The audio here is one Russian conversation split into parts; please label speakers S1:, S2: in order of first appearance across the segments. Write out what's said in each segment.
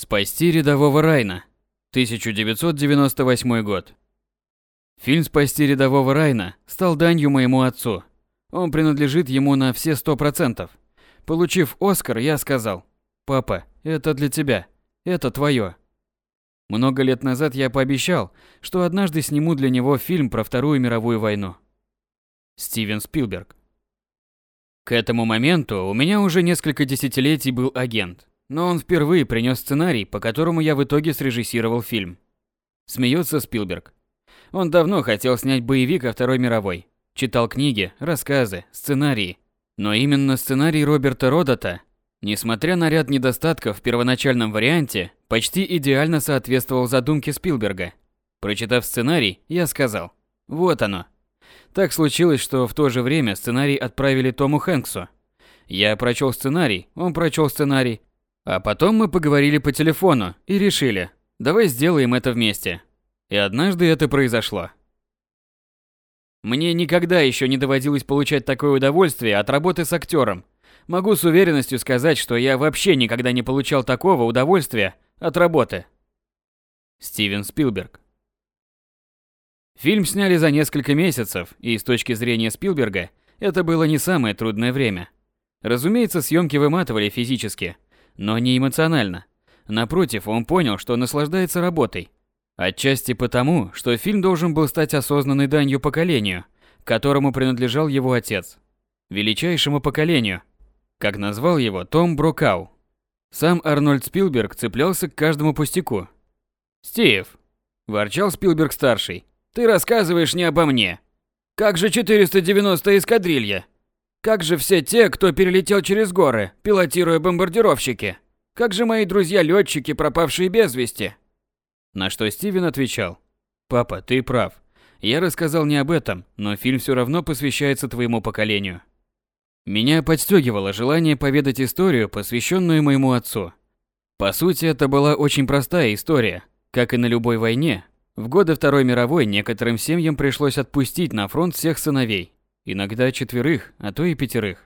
S1: Спасти рядового Райна. 1998 год. Фильм «Спасти рядового Райна» стал данью моему отцу. Он принадлежит ему на все сто процентов. Получив Оскар, я сказал, «Папа, это для тебя. Это твое». Много лет назад я пообещал, что однажды сниму для него фильм про Вторую мировую войну. Стивен Спилберг. К этому моменту у меня уже несколько десятилетий был агент, но он впервые принес сценарий, по которому я в итоге срежиссировал фильм. Смеется Спилберг. Он давно хотел снять боевик о Второй мировой. Читал книги, рассказы, сценарии. Но именно сценарий Роберта Родота, несмотря на ряд недостатков в первоначальном варианте, почти идеально соответствовал задумке Спилберга. Прочитав сценарий, я сказал, вот оно. Так случилось, что в то же время сценарий отправили Тому Хэнксу. Я прочел сценарий, он прочел сценарий, а потом мы поговорили по телефону и решили, давай сделаем это вместе. И однажды это произошло. Мне никогда еще не доводилось получать такое удовольствие от работы с актером. Могу с уверенностью сказать, что я вообще никогда не получал такого удовольствия от работы. Стивен Спилберг. Фильм сняли за несколько месяцев, и с точки зрения Спилберга, это было не самое трудное время. Разумеется, съемки выматывали физически – но не эмоционально. Напротив, он понял, что наслаждается работой. Отчасти потому, что фильм должен был стать осознанной данью поколению, которому принадлежал его отец. Величайшему поколению, как назвал его Том Брокау. Сам Арнольд Спилберг цеплялся к каждому пустяку. «Стив», – ворчал Спилберг-старший, – «ты рассказываешь не обо мне. Как же 490 эскадрилья? Как же все те, кто перелетел через горы, пилотируя бомбардировщики? Как же мои друзья-летчики, пропавшие без вести? На что Стивен отвечал. Папа, ты прав. Я рассказал не об этом, но фильм все равно посвящается твоему поколению. Меня подстегивало желание поведать историю, посвященную моему отцу. По сути, это была очень простая история. Как и на любой войне, в годы Второй мировой некоторым семьям пришлось отпустить на фронт всех сыновей, Иногда четверых, а то и пятерых.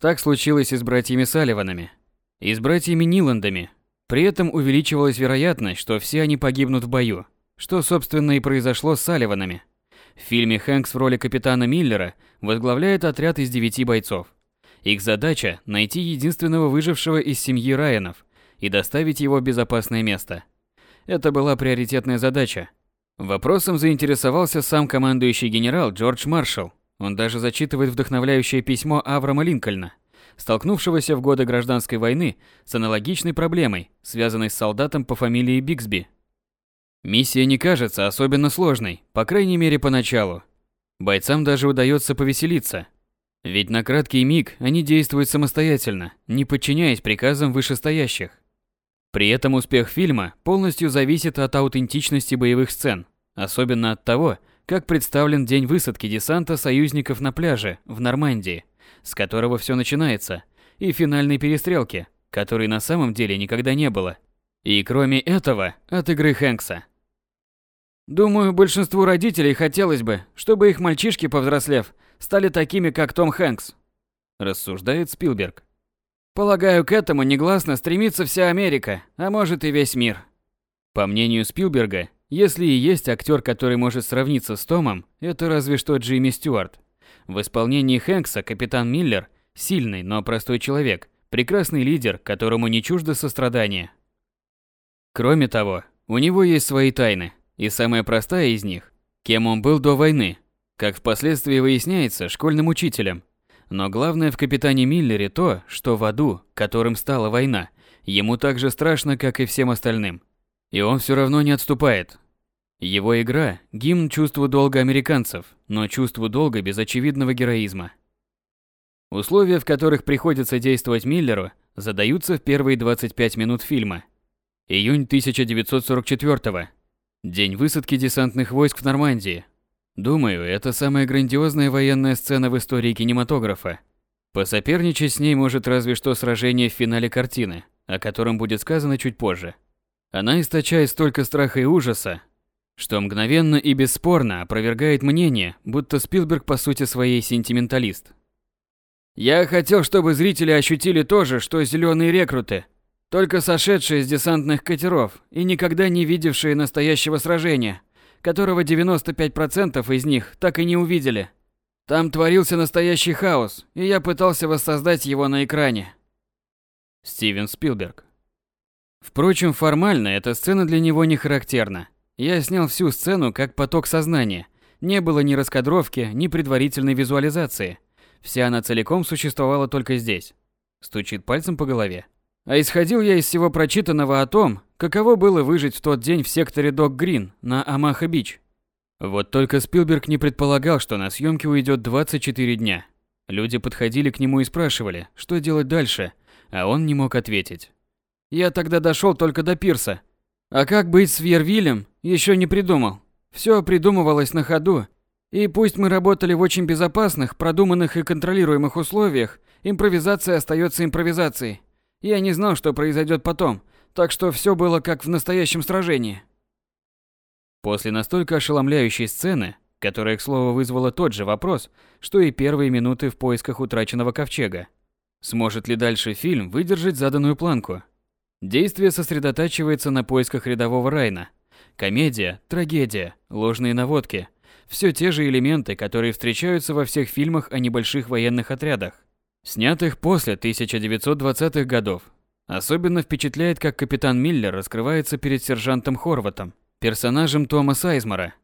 S1: Так случилось и с братьями Салливанами. И с братьями Ниландами. При этом увеличивалась вероятность, что все они погибнут в бою. Что, собственно, и произошло с Салливанами. В фильме Хэнкс в роли капитана Миллера возглавляет отряд из девяти бойцов. Их задача – найти единственного выжившего из семьи Райанов и доставить его в безопасное место. Это была приоритетная задача. Вопросом заинтересовался сам командующий генерал Джордж Маршалл, он даже зачитывает вдохновляющее письмо Авраама Линкольна, столкнувшегося в годы гражданской войны с аналогичной проблемой, связанной с солдатом по фамилии Биксби. Миссия не кажется особенно сложной, по крайней мере поначалу. Бойцам даже удается повеселиться. Ведь на краткий миг они действуют самостоятельно, не подчиняясь приказам вышестоящих. При этом успех фильма полностью зависит от аутентичности боевых сцен, особенно от того, как представлен день высадки десанта союзников на пляже в Нормандии, с которого все начинается, и финальной перестрелки, которой на самом деле никогда не было. И кроме этого, от игры Хэнкса. Думаю, большинству родителей хотелось бы, чтобы их мальчишки, повзрослев, стали такими, как Том Хэнкс, рассуждает Спилберг. Полагаю, к этому негласно стремится вся Америка, а может и весь мир. По мнению Спилберга, если и есть актер, который может сравниться с Томом, это разве что Джимми Стюарт. В исполнении Хэнкса капитан Миллер – сильный, но простой человек, прекрасный лидер, которому не чуждо сострадание. Кроме того, у него есть свои тайны, и самая простая из них – кем он был до войны, как впоследствии выясняется, школьным учителем. Но главное в капитане Миллере то, что в аду, которым стала война, ему так же страшно, как и всем остальным. И он все равно не отступает, его игра – гимн чувству долга американцев, но чувству долга без очевидного героизма. Условия, в которых приходится действовать Миллеру, задаются в первые 25 минут фильма. Июнь 1944 -го. День высадки десантных войск в Нормандии. Думаю, это самая грандиозная военная сцена в истории кинематографа. Посоперничать с ней может разве что сражение в финале картины, о котором будет сказано чуть позже. Она источает столько страха и ужаса, что мгновенно и бесспорно опровергает мнение, будто Спилберг по сути своей сентименталист. Я хотел, чтобы зрители ощутили то же, что зеленые рекруты. Только сошедшие с десантных катеров и никогда не видевшие настоящего сражения, которого 95% из них так и не увидели. Там творился настоящий хаос, и я пытался воссоздать его на экране. Стивен Спилберг. Впрочем, формально эта сцена для него не характерна. Я снял всю сцену как поток сознания. Не было ни раскадровки, ни предварительной визуализации. Вся она целиком существовала только здесь. Стучит пальцем по голове. А исходил я из всего прочитанного о том, каково было выжить в тот день в секторе Док Грин на Амаха-Бич. Вот только Спилберг не предполагал, что на съемки уйдет 24 дня. Люди подходили к нему и спрашивали, что делать дальше, а он не мог ответить. Я тогда дошел только до пирса. А как быть с Вервилем, еще не придумал. Все придумывалось на ходу. И пусть мы работали в очень безопасных, продуманных и контролируемых условиях, импровизация остается импровизацией. Я не знал, что произойдет потом, так что все было как в настоящем сражении. После настолько ошеломляющей сцены, которая, к слову, вызвала тот же вопрос, что и первые минуты в поисках утраченного ковчега, сможет ли дальше фильм выдержать заданную планку? Действие сосредотачивается на поисках рядового Райна. Комедия, трагедия, ложные наводки – все те же элементы, которые встречаются во всех фильмах о небольших военных отрядах, снятых после 1920-х годов. Особенно впечатляет, как капитан Миллер раскрывается перед сержантом Хорватом, персонажем Тома Сайзмара.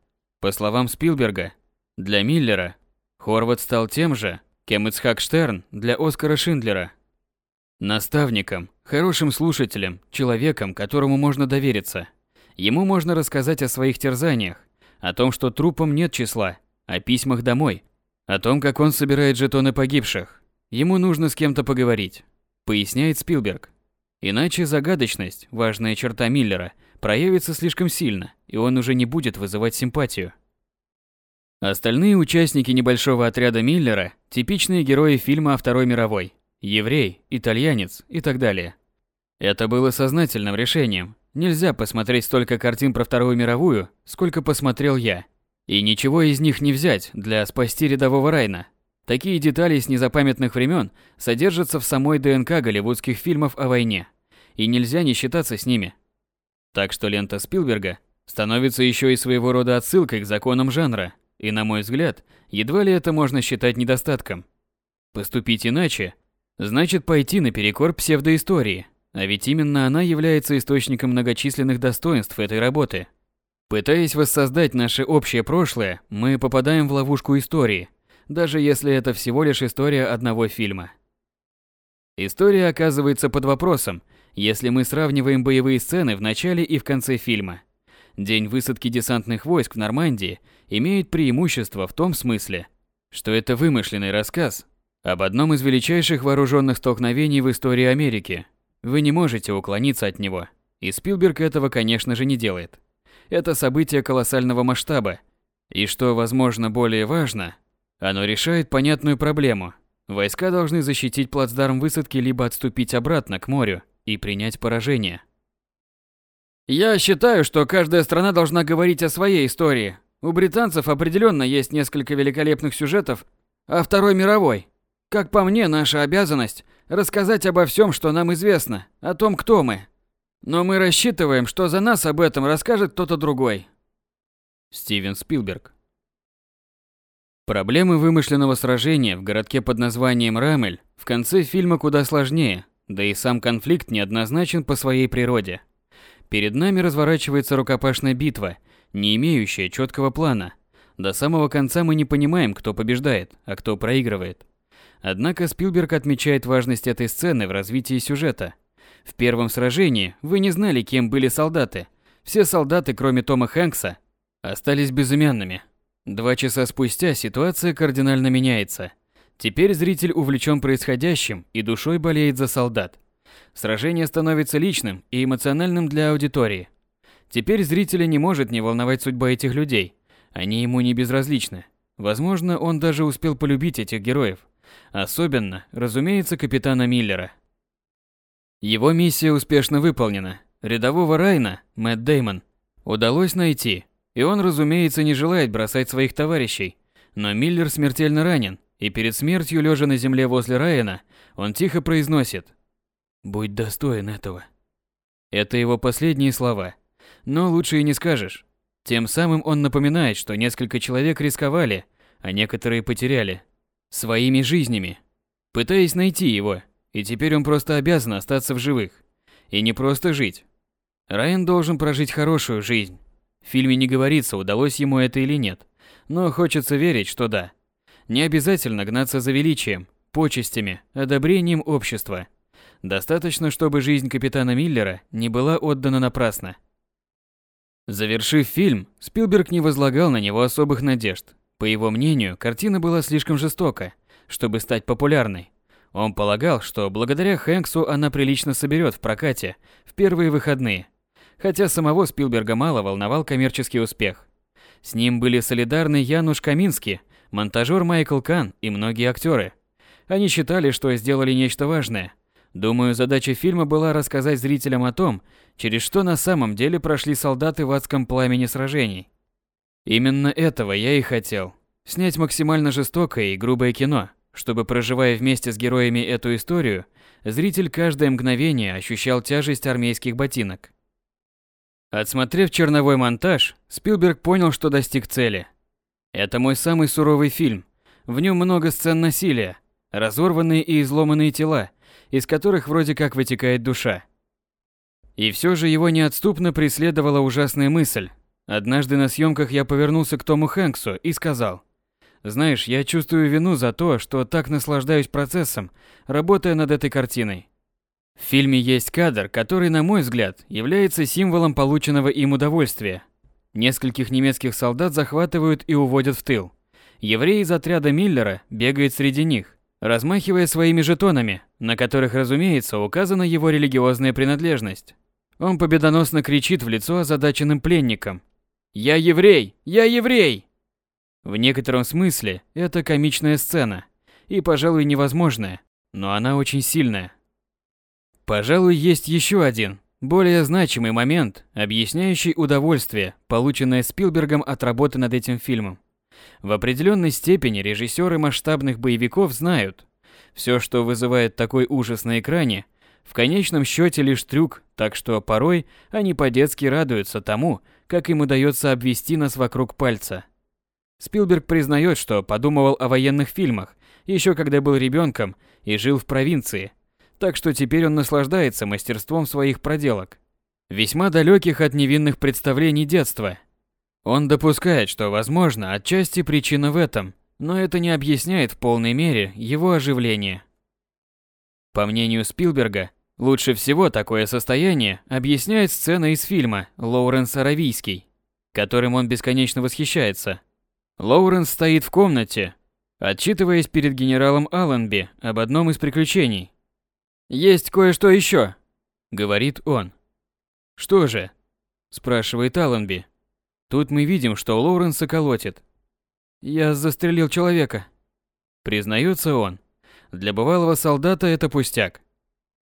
S1: По словам Спилберга, для Миллера Хорват стал тем же, кем Ицхак Штерн для Оскара Шиндлера – Наставником, хорошим слушателем, человеком, которому можно довериться. Ему можно рассказать о своих терзаниях, о том, что трупам нет числа, о письмах домой, о том, как он собирает жетоны погибших. Ему нужно с кем-то поговорить, поясняет Спилберг. Иначе загадочность, важная черта Миллера, проявится слишком сильно, и он уже не будет вызывать симпатию. Остальные участники небольшого отряда Миллера – типичные герои фильма о Второй мировой еврей, итальянец и так далее. Это было сознательным решением. Нельзя посмотреть столько картин про Вторую мировую, сколько посмотрел я. И ничего из них не взять для спасти рядового Райна. Такие детали с незапамятных времен содержатся в самой ДНК голливудских фильмов о войне. И нельзя не считаться с ними. Так что лента Спилберга становится еще и своего рода отсылкой к законам жанра. И, на мой взгляд, едва ли это можно считать недостатком. Поступить иначе Значит, пойти наперекор псевдоистории, а ведь именно она является источником многочисленных достоинств этой работы. Пытаясь воссоздать наше общее прошлое, мы попадаем в ловушку истории, даже если это всего лишь история одного фильма. История оказывается под вопросом, если мы сравниваем боевые сцены в начале и в конце фильма. День высадки десантных войск в Нормандии имеет преимущество в том смысле, что это вымышленный рассказ, об одном из величайших вооруженных столкновений в истории Америки. Вы не можете уклониться от него. И Спилберг этого, конечно же, не делает. Это событие колоссального масштаба. И что, возможно, более важно, оно решает понятную проблему. Войска должны защитить плацдарм высадки либо отступить обратно к морю и принять поражение. Я считаю, что каждая страна должна говорить о своей истории. У британцев определенно есть несколько великолепных сюжетов о Второй мировой, как по мне, наша обязанность – рассказать обо всем, что нам известно, о том, кто мы. Но мы рассчитываем, что за нас об этом расскажет кто-то другой. Стивен Спилберг Проблемы вымышленного сражения в городке под названием Рамель в конце фильма куда сложнее, да и сам конфликт неоднозначен по своей природе. Перед нами разворачивается рукопашная битва, не имеющая четкого плана. До самого конца мы не понимаем, кто побеждает, а кто проигрывает. Однако Спилберг отмечает важность этой сцены в развитии сюжета. В первом сражении вы не знали, кем были солдаты. Все солдаты, кроме Тома Хэнкса, остались безымянными. Два часа спустя ситуация кардинально меняется. Теперь зритель увлечен происходящим и душой болеет за солдат. Сражение становится личным и эмоциональным для аудитории. Теперь зрителя не может не волновать судьба этих людей. Они ему не безразличны. Возможно, он даже успел полюбить этих героев. Особенно, разумеется, капитана Миллера. Его миссия успешно выполнена. Рядового Райна, Мэтт Деймон, удалось найти, и он, разумеется, не желает бросать своих товарищей. Но Миллер смертельно ранен, и перед смертью, лежа на земле возле Райана, он тихо произносит «Будь достоин этого». Это его последние слова. Но лучше и не скажешь. Тем самым он напоминает, что несколько человек рисковали, а некоторые потеряли. Своими жизнями. Пытаясь найти его. И теперь он просто обязан остаться в живых. И не просто жить. Райан должен прожить хорошую жизнь. В фильме не говорится, удалось ему это или нет. Но хочется верить, что да. Не обязательно гнаться за величием, почестями, одобрением общества. Достаточно, чтобы жизнь капитана Миллера не была отдана напрасно. Завершив фильм, Спилберг не возлагал на него особых надежд. По его мнению, картина была слишком жестока, чтобы стать популярной. Он полагал, что благодаря Хэнксу она прилично соберет в прокате в первые выходные. Хотя самого Спилберга мало волновал коммерческий успех. С ним были солидарны Януш Каминский, монтажер Майкл Кан и многие актеры. Они считали, что сделали нечто важное. Думаю, задача фильма была рассказать зрителям о том, через что на самом деле прошли солдаты в адском пламени сражений. Именно этого я и хотел. Снять максимально жестокое и грубое кино, чтобы, проживая вместе с героями эту историю, зритель каждое мгновение ощущал тяжесть армейских ботинок. Отсмотрев черновой монтаж, Спилберг понял, что достиг цели. Это мой самый суровый фильм. В нем много сцен насилия, разорванные и изломанные тела, из которых вроде как вытекает душа. И все же его неотступно преследовала ужасная мысль. Однажды на съемках я повернулся к Тому Хэнксу и сказал, «Знаешь, я чувствую вину за то, что так наслаждаюсь процессом, работая над этой картиной. В фильме есть кадр, который, на мой взгляд, является символом полученного им удовольствия. Нескольких немецких солдат захватывают и уводят в тыл. Еврей из отряда Миллера бегает среди них, размахивая своими жетонами, на которых, разумеется, указана его религиозная принадлежность. Он победоносно кричит в лицо озадаченным пленникам. «Я еврей! Я еврей!» В некотором смысле это комичная сцена, и, пожалуй, невозможная, но она очень сильная. Пожалуй, есть еще один, более значимый момент, объясняющий удовольствие, полученное Спилбергом от работы над этим фильмом. В определенной степени режиссеры масштабных боевиков знают, все, что вызывает такой ужас на экране, в конечном счете лишь трюк, так что порой они по-детски радуются тому, как им удается обвести нас вокруг пальца. Спилберг признает, что подумывал о военных фильмах, еще когда был ребенком и жил в провинции, так что теперь он наслаждается мастерством своих проделок, весьма далеких от невинных представлений детства. Он допускает, что, возможно, отчасти причина в этом, но это не объясняет в полной мере его оживление. По мнению Спилберга, лучше всего такое состояние объясняет сцена из фильма «Лоуренс Аравийский», которым он бесконечно восхищается. Лоуренс стоит в комнате, отчитываясь перед генералом Алленби об одном из приключений. «Есть кое-что еще», — говорит он. «Что же?» — спрашивает Алленби. Тут мы видим, что Лоуренса колотит. «Я застрелил человека», — признается он. Для бывалого солдата это пустяк.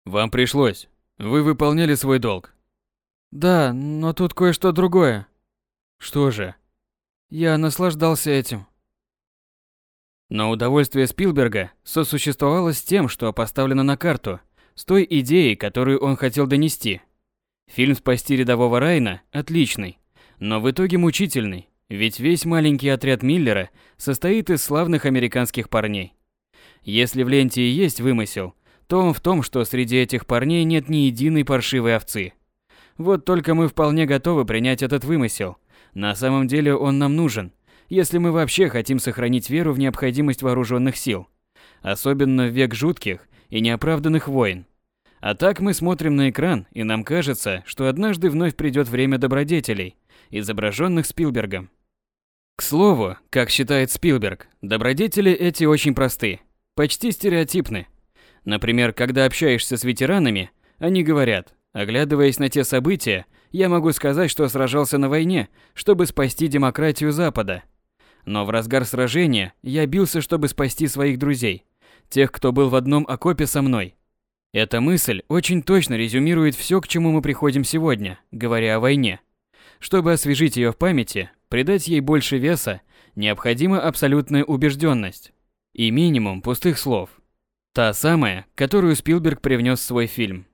S1: «Вам пришлось. Вы выполняли свой долг». «Да, но тут кое-что другое». «Что же?» «Я наслаждался этим». Но удовольствие Спилберга сосуществовало с тем, что поставлено на карту, с той идеей, которую он хотел донести. Фильм «Спасти рядового Райна» отличный, но в итоге мучительный, ведь весь маленький отряд Миллера состоит из славных американских парней. Если в ленте и есть вымысел, то он в том, что среди этих парней нет ни единой паршивой овцы. Вот только мы вполне готовы принять этот вымысел. На самом деле он нам нужен, если мы вообще хотим сохранить веру в необходимость вооруженных сил, особенно в век жутких и неоправданных войн. А так мы смотрим на экран, и нам кажется, что однажды вновь придет время добродетелей, изображенных Спилбергом. К слову, как считает Спилберг, добродетели эти очень просты, почти стереотипны. Например, когда общаешься с ветеранами, они говорят, оглядываясь на те события, я могу сказать, что сражался на войне, чтобы спасти демократию Запада. Но в разгар сражения я бился, чтобы спасти своих друзей, тех, кто был в одном окопе со мной. Эта мысль очень точно резюмирует все, к чему мы приходим сегодня, говоря о войне. Чтобы освежить ее в памяти, придать ей больше веса, необходима абсолютная убежденность и минимум пустых слов. Та самая, которую Спилберг привнес в свой фильм.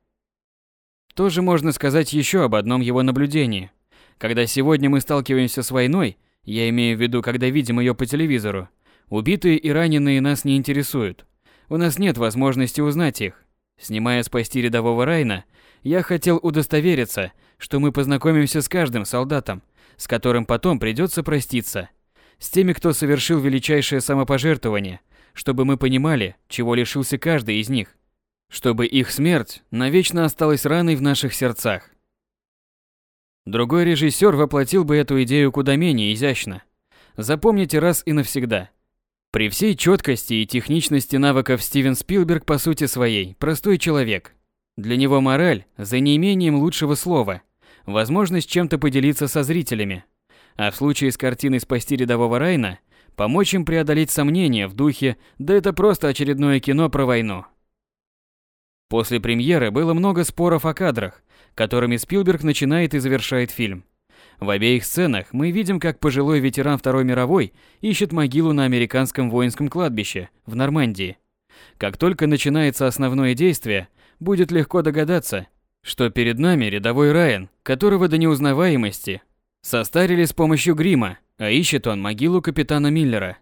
S1: тоже можно сказать еще об одном его наблюдении. Когда сегодня мы сталкиваемся с войной, я имею в виду, когда видим ее по телевизору, убитые и раненые нас не интересуют. У нас нет возможности узнать их. Снимая «Спасти рядового Райна», я хотел удостовериться, что мы познакомимся с каждым солдатом, с которым потом придется проститься. С теми, кто совершил величайшее самопожертвование, чтобы мы понимали, чего лишился каждый из них. Чтобы их смерть навечно осталась раной в наших сердцах. Другой режиссер воплотил бы эту идею куда менее изящно. Запомните раз и навсегда. При всей четкости и техничности навыков Стивен Спилберг по сути своей простой человек. Для него мораль за неимением лучшего слова, возможность чем-то поделиться со зрителями. А в случае с картиной «Спасти рядового Райна» помочь им преодолеть сомнения в духе «да это просто очередное кино про войну». После премьеры было много споров о кадрах, которыми Спилберг начинает и завершает фильм. В обеих сценах мы видим, как пожилой ветеран Второй мировой ищет могилу на американском воинском кладбище в Нормандии. Как только начинается основное действие, будет легко догадаться, что перед нами рядовой Райан, которого до неузнаваемости состарили с помощью грима, а ищет он могилу капитана Миллера.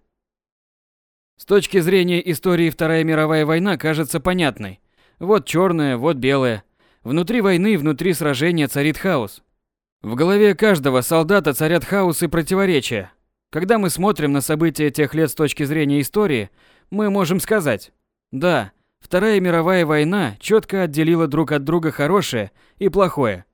S1: С точки зрения истории Вторая мировая война кажется понятной. Вот черное, вот белое – Внутри войны, внутри сражения царит хаос. В голове каждого солдата царят хаос и противоречия. Когда мы смотрим на события тех лет с точки зрения истории, мы можем сказать, да, Вторая мировая война четко отделила друг от друга хорошее и плохое.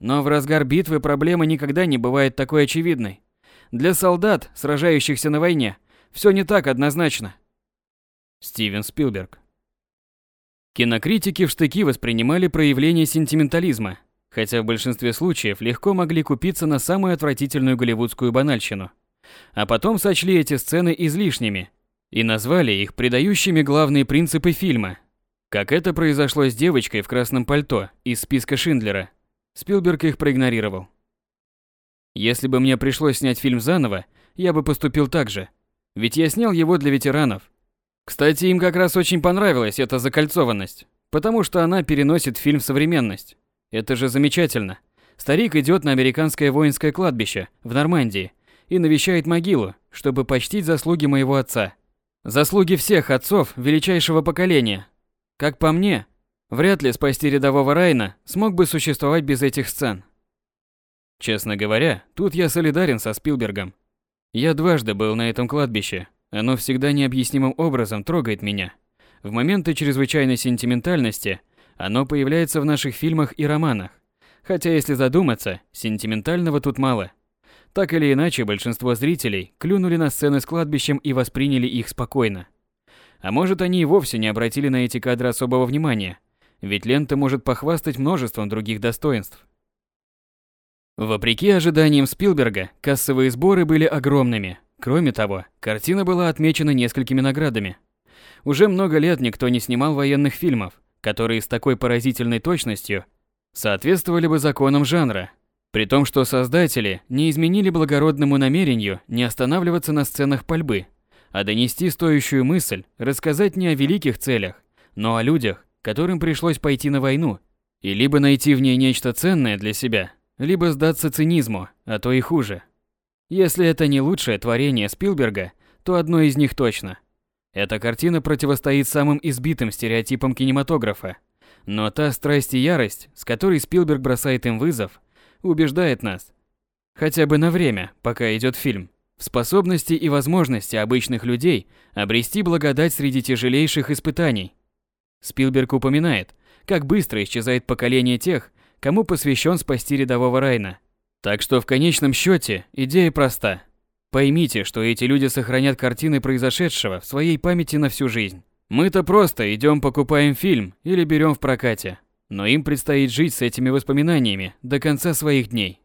S1: Но в разгар битвы проблема никогда не бывает такой очевидной. Для солдат, сражающихся на войне, все не так однозначно. Стивен Спилберг Кинокритики в штыки воспринимали проявление сентиментализма, хотя в большинстве случаев легко могли купиться на самую отвратительную голливудскую банальщину. А потом сочли эти сцены излишними и назвали их придающими главные принципы фильма. Как это произошло с девочкой в красном пальто из списка Шиндлера. Спилберг их проигнорировал. Если бы мне пришлось снять фильм заново, я бы поступил так же. Ведь я снял его для ветеранов, кстати, им как раз очень понравилась эта закольцованность, потому что она переносит фильм в современность. Это же замечательно. Старик идет на американское воинское кладбище в Нормандии и навещает могилу, чтобы почтить заслуги моего отца. Заслуги всех отцов величайшего поколения. Как по мне, вряд ли спасти рядового Райна смог бы существовать без этих сцен. Честно говоря, тут я солидарен со Спилбергом. Я дважды был на этом кладбище, оно всегда необъяснимым образом трогает меня. В моменты чрезвычайной сентиментальности оно появляется в наших фильмах и романах. Хотя, если задуматься, сентиментального тут мало. Так или иначе, большинство зрителей клюнули на сцены с кладбищем и восприняли их спокойно. А может, они и вовсе не обратили на эти кадры особого внимания, ведь лента может похвастать множеством других достоинств. Вопреки ожиданиям Спилберга, кассовые сборы были огромными, Кроме того, картина была отмечена несколькими наградами. Уже много лет никто не снимал военных фильмов, которые с такой поразительной точностью соответствовали бы законам жанра, при том, что создатели не изменили благородному намерению не останавливаться на сценах пальбы, а донести стоящую мысль, рассказать не о великих целях, но о людях, которым пришлось пойти на войну, и либо найти в ней нечто ценное для себя, либо сдаться цинизму, а то и хуже. Если это не лучшее творение Спилберга, то одно из них точно. Эта картина противостоит самым избитым стереотипам кинематографа. Но та страсть и ярость, с которой Спилберг бросает им вызов, убеждает нас, хотя бы на время, пока идет фильм, в способности и возможности обычных людей обрести благодать среди тяжелейших испытаний. Спилберг упоминает, как быстро исчезает поколение тех, кому посвящен спасти рядового Райна – так что в конечном счете идея проста. Поймите, что эти люди сохранят картины произошедшего в своей памяти на всю жизнь. Мы-то просто идем покупаем фильм или берем в прокате, но им предстоит жить с этими воспоминаниями до конца своих дней.